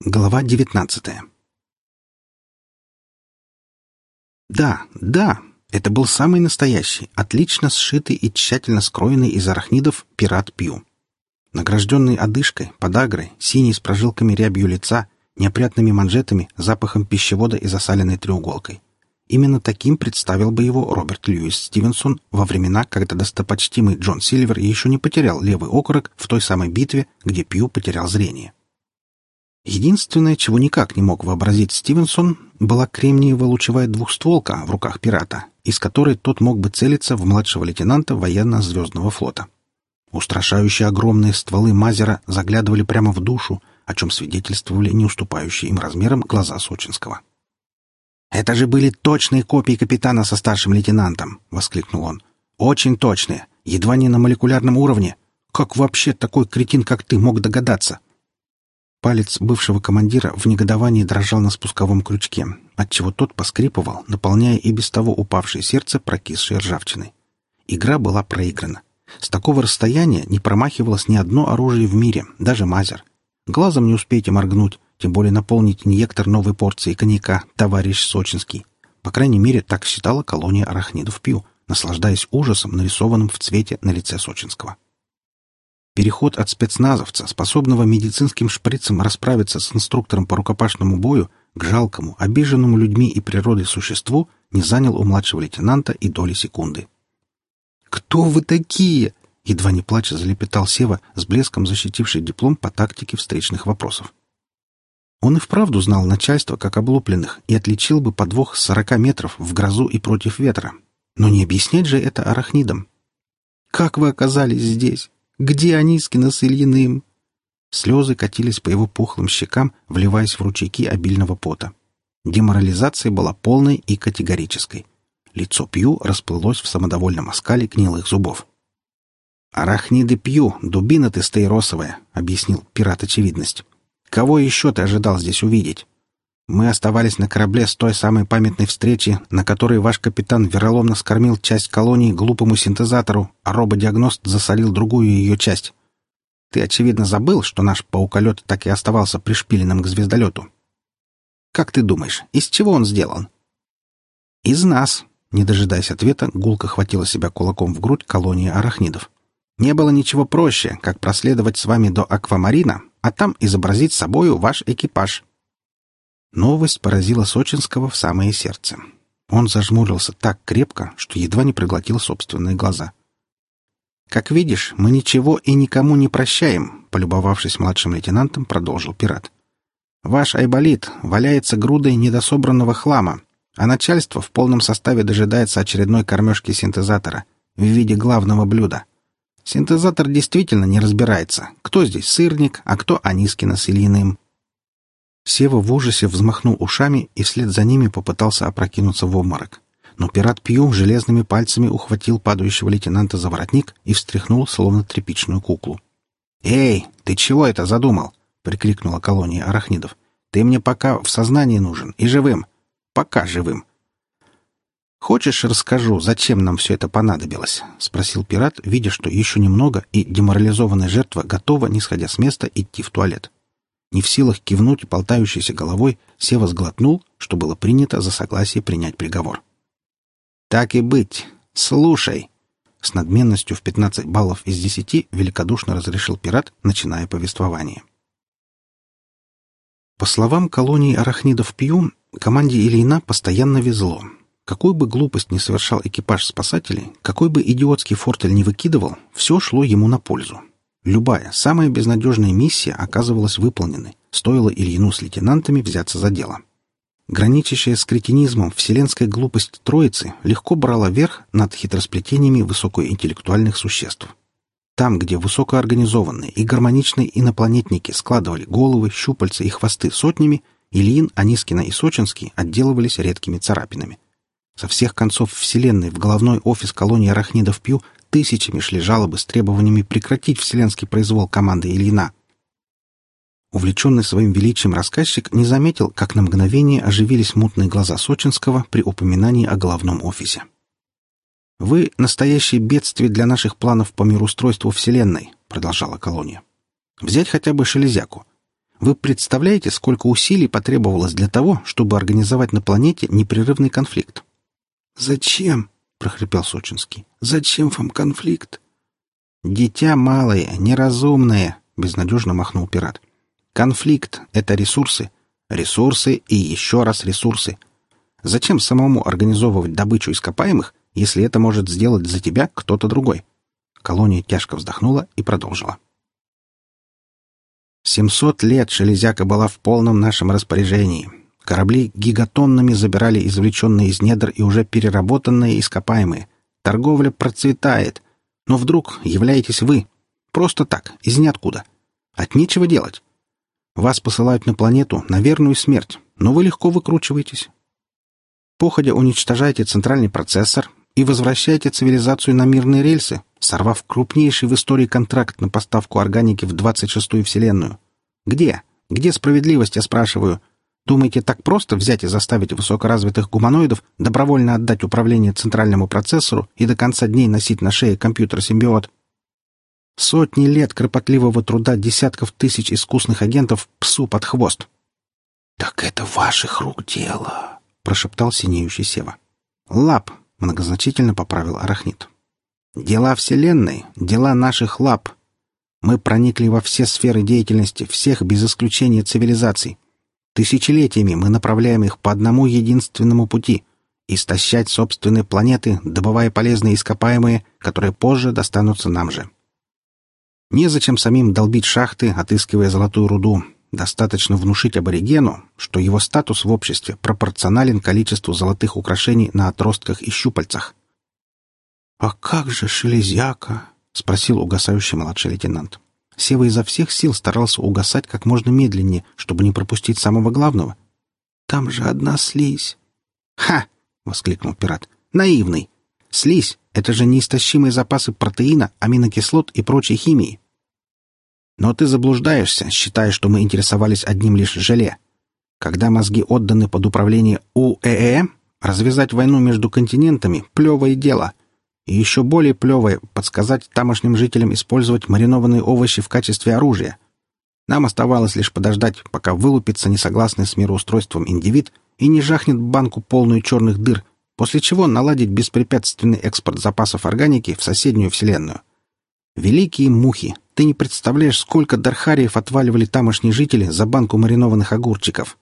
Глава девятнадцатая Да, да, это был самый настоящий, отлично сшитый и тщательно скроенный из арахнидов пират Пью. Награжденный одышкой, подагрой, синий с прожилками рябью лица, неопрятными манжетами, запахом пищевода и засаленной треуголкой. Именно таким представил бы его Роберт Льюис Стивенсон во времена, когда достопочтимый Джон Сильвер еще не потерял левый окорок в той самой битве, где Пью потерял зрение. Единственное, чего никак не мог вообразить Стивенсон, была кремниевая лучевая двухстволка в руках пирата, из которой тот мог бы целиться в младшего лейтенанта военно-звездного флота. Устрашающие огромные стволы Мазера заглядывали прямо в душу, о чем свидетельствовали не уступающие им размером глаза Сочинского. «Это же были точные копии капитана со старшим лейтенантом!» — воскликнул он. «Очень точные! Едва не на молекулярном уровне! Как вообще такой кретин, как ты, мог догадаться?» Палец бывшего командира в негодовании дрожал на спусковом крючке, отчего тот поскрипывал, наполняя и без того упавшее сердце прокисшей ржавчиной. Игра была проиграна. С такого расстояния не промахивалось ни одно оружие в мире, даже мазер. Глазом не успейте моргнуть, тем более наполнить инъектор новой порции коньяка «Товарищ Сочинский». По крайней мере, так считала колония арахнидов Пью, наслаждаясь ужасом, нарисованным в цвете на лице Сочинского. Переход от спецназовца, способного медицинским шприцем расправиться с инструктором по рукопашному бою, к жалкому, обиженному людьми и природой существу, не занял у младшего лейтенанта и доли секунды. «Кто вы такие?» — едва не плача залепетал Сева, с блеском защитивший диплом по тактике встречных вопросов. Он и вправду знал начальство как облупленных и отличил бы подвох с сорока метров в грозу и против ветра. Но не объяснять же это арахнидам. «Как вы оказались здесь? Где Анискина с Ильиным?» Слезы катились по его пухлым щекам, вливаясь в ручейки обильного пота. Деморализация была полной и категорической. Лицо Пью расплылось в самодовольном оскале гнилых зубов. «Арахниды Пью, дубина ты стейросовая», — объяснил пират очевидность. Кого еще ты ожидал здесь увидеть? Мы оставались на корабле с той самой памятной встречи, на которой ваш капитан вероломно скормил часть колонии глупому синтезатору, а рободиагност засолил другую ее часть. Ты, очевидно, забыл, что наш пауколет так и оставался пришпиленным к звездолету. Как ты думаешь, из чего он сделан? Из нас. Не дожидаясь ответа, гулко хватила себя кулаком в грудь колонии арахнидов. Не было ничего проще, как проследовать с вами до Аквамарина, а там изобразить собою ваш экипаж». Новость поразила Сочинского в самое сердце. Он зажмурился так крепко, что едва не проглотил собственные глаза. «Как видишь, мы ничего и никому не прощаем», — полюбовавшись младшим лейтенантом, продолжил пират. «Ваш Айболит валяется грудой недособранного хлама, а начальство в полном составе дожидается очередной кормежки синтезатора в виде главного блюда. Синтезатор действительно не разбирается, кто здесь сырник, а кто Анискина с Ильиным. Сева в ужасе взмахнул ушами и вслед за ними попытался опрокинуться в обморок. Но пират Пью железными пальцами ухватил падающего лейтенанта за воротник и встряхнул, словно тряпичную куклу. «Эй, ты чего это задумал?» — прикрикнула колония арахнидов. «Ты мне пока в сознании нужен и живым. Пока живым. «Хочешь, расскажу, зачем нам все это понадобилось?» — спросил пират, видя, что еще немного, и деморализованная жертва готова, не сходя с места, идти в туалет. Не в силах кивнуть болтающейся головой, Сева сглотнул, что было принято за согласие принять приговор. «Так и быть. Слушай!» С надменностью в 15 баллов из 10 великодушно разрешил пират, начиная повествование. По словам колонии арахнидов Пью, команде Ильина постоянно везло — какой бы глупость ни совершал экипаж спасателей, какой бы идиотский фортель не выкидывал, все шло ему на пользу. Любая, самая безнадежная миссия оказывалась выполненной, стоило Ильину с лейтенантами взяться за дело. Граничащая с кретинизмом вселенская глупость троицы легко брала верх над хитросплетениями высокоинтеллектуальных существ. Там, где высокоорганизованные и гармоничные инопланетники складывали головы, щупальца и хвосты сотнями, Ильин, Анискина и Сочинский отделывались редкими царапинами. Со всех концов Вселенной в головной офис колонии арахнидов Пью тысячами шли жалобы с требованиями прекратить вселенский произвол команды Ильина. Увлеченный своим величием рассказчик не заметил, как на мгновение оживились мутные глаза Сочинского при упоминании о головном офисе. «Вы — настоящее бедствие для наших планов по мироустройству Вселенной», — продолжала колония. «Взять хотя бы Шелезяку. Вы представляете, сколько усилий потребовалось для того, чтобы организовать на планете непрерывный конфликт? «Зачем?» — прохрипел Сочинский. «Зачем вам конфликт?» «Дитя малое, неразумное», — безнадежно махнул пират. «Конфликт — это ресурсы. Ресурсы и еще раз ресурсы. Зачем самому организовывать добычу ископаемых, если это может сделать за тебя кто-то другой?» Колония тяжко вздохнула и продолжила. Семьсот лет железяка была в полном нашем распоряжении. Корабли гигатоннами забирали извлеченные из недр и уже переработанные ископаемые. Торговля процветает. Но вдруг являетесь вы. Просто так, из ниоткуда. От нечего делать. Вас посылают на планету на верную смерть, но вы легко выкручиваетесь. Походя уничтожаете центральный процессор и возвращаете цивилизацию на мирные рельсы, сорвав крупнейший в истории контракт на поставку органики в 26-ю Вселенную. Где? Где справедливость, я спрашиваю? Думаете, так просто взять и заставить высокоразвитых гуманоидов добровольно отдать управление центральному процессору и до конца дней носить на шее компьютер-симбиот? Сотни лет кропотливого труда десятков тысяч искусных агентов псу под хвост. «Так это ваших рук дело», — прошептал синеющий Сева. «Лап», — многозначительно поправил Арахнит. Дела Вселенной, дела наших лап. Мы проникли во все сферы деятельности всех без исключения цивилизаций. Тысячелетиями мы направляем их по одному единственному пути — истощать собственные планеты, добывая полезные ископаемые, которые позже достанутся нам же. Незачем самим долбить шахты, отыскивая золотую руду. Достаточно внушить аборигену, что его статус в обществе пропорционален количеству золотых украшений на отростках и щупальцах — «А как же Шелезяка?» — спросил угасающий младший лейтенант. Сева изо всех сил старался угасать как можно медленнее, чтобы не пропустить самого главного. «Там же одна слизь». «Ха!» — воскликнул пират. «Наивный! Слизь — это же неистощимые запасы протеина, аминокислот и прочей химии. Но ты заблуждаешься, считая, что мы интересовались одним лишь желе. Когда мозги отданы под управление УЭЭ, развязать войну между континентами — плевое дело — и еще более плевое — подсказать тамошним жителям использовать маринованные овощи в качестве оружия. Нам оставалось лишь подождать, пока вылупится несогласный с мироустройством индивид и не жахнет банку полную черных дыр, после чего наладить беспрепятственный экспорт запасов органики в соседнюю вселенную. Великие мухи! Ты не представляешь, сколько дархариев отваливали тамошние жители за банку маринованных огурчиков.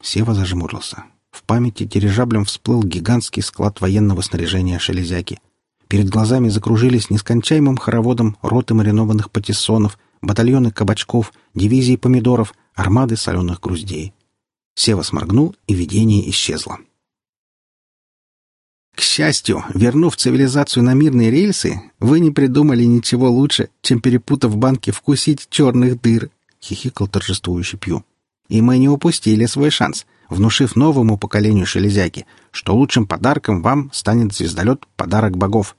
Сева зажмурился. В памяти дирижаблем всплыл гигантский склад военного снаряжения шелезяки. Перед глазами закружились нескончаемым хороводом роты маринованных патиссонов, батальоны кабачков, дивизии помидоров, армады соленых груздей. Сева сморгнул, и видение исчезло. К счастью, вернув цивилизацию на мирные рельсы, вы не придумали ничего лучше, чем, перепутав банки, вкусить черных дыр, — хихикал торжествующий Пью. И мы не упустили свой шанс, внушив новому поколению шелезяки, что лучшим подарком вам станет звездолет «Подарок богов».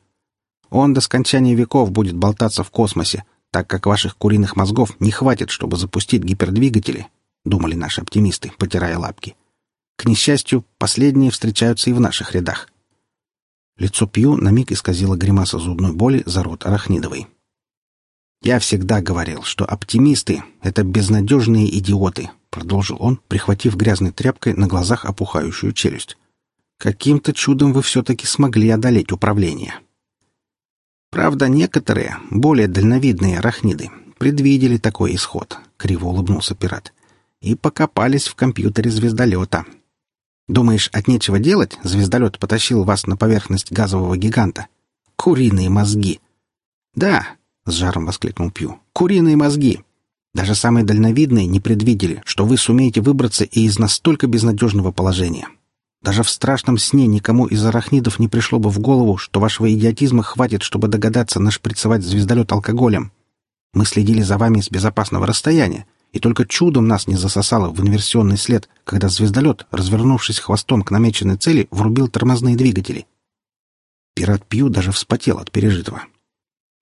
Он до скончания веков будет болтаться в космосе, так как ваших куриных мозгов не хватит, чтобы запустить гипердвигатели, думали наши оптимисты, потирая лапки. К несчастью, последние встречаются и в наших рядах. Лицо Пью на миг исказило гримаса зубной боли за рот арахнидовой. «Я всегда говорил, что оптимисты — это безнадежные идиоты», — продолжил он, прихватив грязной тряпкой на глазах опухающую челюсть. «Каким-то чудом вы все-таки смогли одолеть управление». Правда, некоторые, более дальновидные арахниды, предвидели такой исход, — криво улыбнулся пират, — и покопались в компьютере звездолета. Думаешь, от нечего делать звездолет потащил вас на поверхность газового гиганта? Куриные мозги! Да, — с жаром воскликнул Пью, — куриные мозги! Даже самые дальновидные не предвидели, что вы сумеете выбраться и из настолько безнадежного положения. Даже в страшном сне никому из арахнидов не пришло бы в голову, что вашего идиотизма хватит, чтобы догадаться нашприцевать звездолет алкоголем. Мы следили за вами с безопасного расстояния, и только чудом нас не засосало в инверсионный след, когда звездолет, развернувшись хвостом к намеченной цели, врубил тормозные двигатели. Пират Пью даже вспотел от пережитого.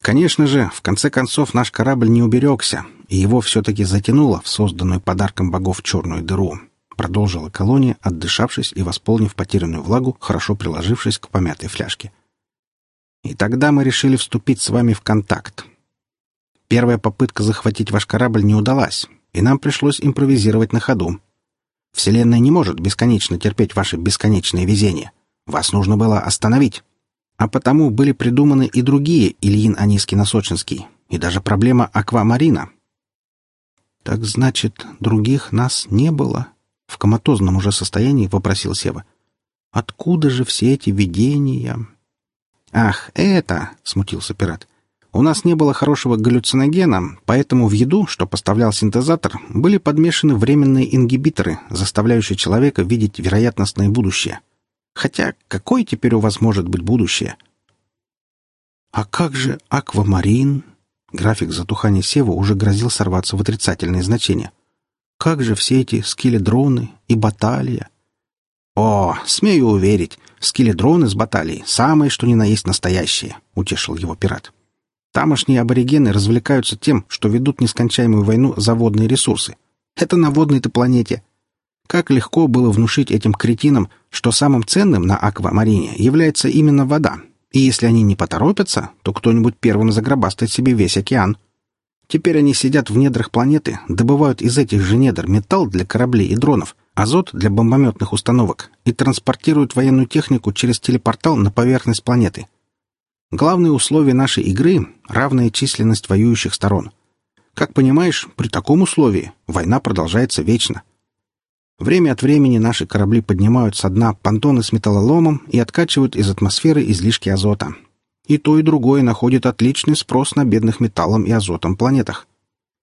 Конечно же, в конце концов наш корабль не уберегся, и его все-таки затянуло в созданную подарком богов черную дыру. Продолжила колония, отдышавшись и восполнив потерянную влагу, хорошо приложившись к помятой фляжке. И тогда мы решили вступить с вами в контакт. Первая попытка захватить ваш корабль не удалась, и нам пришлось импровизировать на ходу. Вселенная не может бесконечно терпеть ваше бесконечное везение. Вас нужно было остановить. А потому были придуманы и другие Ильин Анискин-Сочинский, и даже проблема аквамарина. «Так значит, других нас не было?» — в коматозном уже состоянии вопросил Сева. «Откуда же все эти видения?» «Ах, это!» — смутился пират. «У нас не было хорошего галлюциногена, поэтому в еду, что поставлял синтезатор, были подмешаны временные ингибиторы, заставляющие человека видеть вероятностное будущее. Хотя какое теперь у вас может быть будущее? А как же аквамарин? График затухания Сева уже грозил сорваться в отрицательные значения. Как же все эти скеледроны и баталия? О, смею уверить, скеледроны с баталией самые, что ни на есть настоящие, утешил его пират. Тамошние аборигены развлекаются тем, что ведут нескончаемую войну за водные ресурсы. Это на водной-то планете. Как легко было внушить этим кретинам, что самым ценным на аквамарине является именно вода, и если они не поторопятся, то кто-нибудь первым загробастает себе весь океан. Теперь они сидят в недрах планеты, добывают из этих же недр металл для кораблей и дронов, азот для бомбометных установок и транспортируют военную технику через телепортал на поверхность планеты. Главное условие нашей игры — равная численность воюющих сторон. Как понимаешь, при таком условии война продолжается вечно — Время от времени наши корабли поднимают со дна понтоны с металлоломом и откачивают из атмосферы излишки азота. И то, и другое находит отличный спрос на бедных металлом и азотом планетах.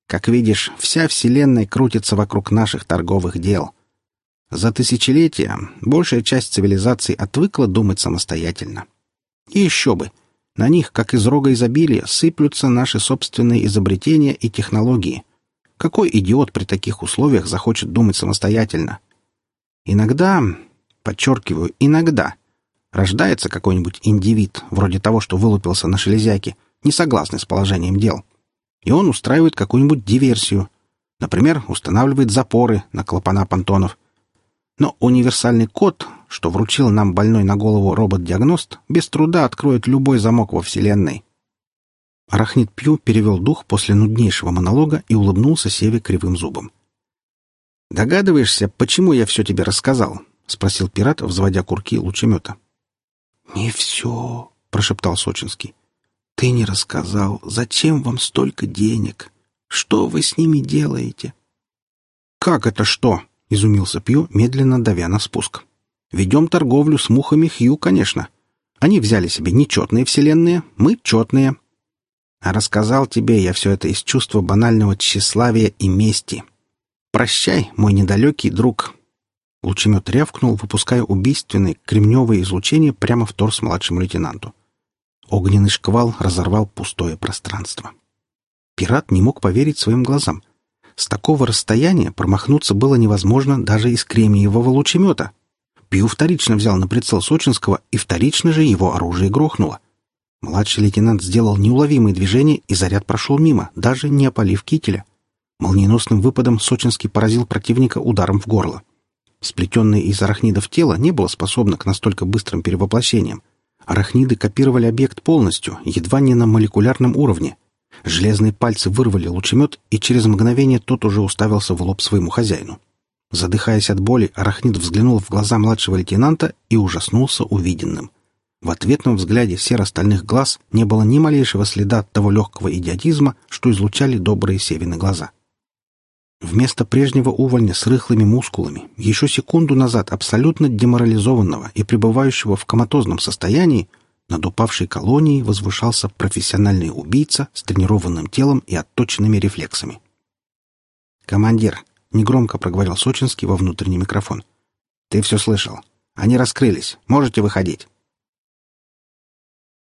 Как видишь, вся Вселенная крутится вокруг наших торговых дел. За тысячелетия большая часть цивилизаций отвыкла думать самостоятельно. И еще бы, на них, как из рога изобилия, сыплются наши собственные изобретения и технологии — какой идиот при таких условиях захочет думать самостоятельно? Иногда, подчеркиваю, иногда, рождается какой-нибудь индивид, вроде того, что вылупился на шелезяке, не согласный с положением дел. И он устраивает какую-нибудь диверсию. Например, устанавливает запоры на клапана понтонов. Но универсальный код, что вручил нам больной на голову робот-диагност, без труда откроет любой замок во Вселенной. Арахнит Пью перевел дух после нуднейшего монолога и улыбнулся Севе кривым зубом. «Догадываешься, почему я все тебе рассказал?» — спросил пират, взводя курки лучемета. «Не все», — прошептал Сочинский. «Ты не рассказал, зачем вам столько денег? Что вы с ними делаете?» «Как это что?» — изумился Пью, медленно давя на спуск. «Ведем торговлю с мухами Хью, конечно. Они взяли себе нечетные вселенные, мы четные, а рассказал тебе я все это из чувства банального тщеславия и мести. Прощай, мой недалекий друг. Лучемет рявкнул, выпуская убийственное кремневое излучение прямо в торс младшему лейтенанту. Огненный шквал разорвал пустое пространство. Пират не мог поверить своим глазам. С такого расстояния промахнуться было невозможно даже из кремниевого лучемета. Пью вторично взял на прицел Сочинского, и вторично же его оружие грохнуло. Младший лейтенант сделал неуловимые движения, и заряд прошел мимо, даже не опалив кителя. Молниеносным выпадом Сочинский поразил противника ударом в горло. Сплетенное из арахнидов тело не было способно к настолько быстрым перевоплощениям. Арахниды копировали объект полностью, едва не на молекулярном уровне. Железные пальцы вырвали лучемет, и через мгновение тот уже уставился в лоб своему хозяину. Задыхаясь от боли, арахнид взглянул в глаза младшего лейтенанта и ужаснулся увиденным — в ответном взгляде серо-стальных глаз не было ни малейшего следа того легкого идиотизма, что излучали добрые Севины глаза. Вместо прежнего увольня с рыхлыми мускулами, еще секунду назад абсолютно деморализованного и пребывающего в коматозном состоянии, над упавшей колонией возвышался профессиональный убийца с тренированным телом и отточенными рефлексами. «Командир», — негромко проговорил Сочинский во внутренний микрофон, — «ты все слышал. Они раскрылись. Можете выходить».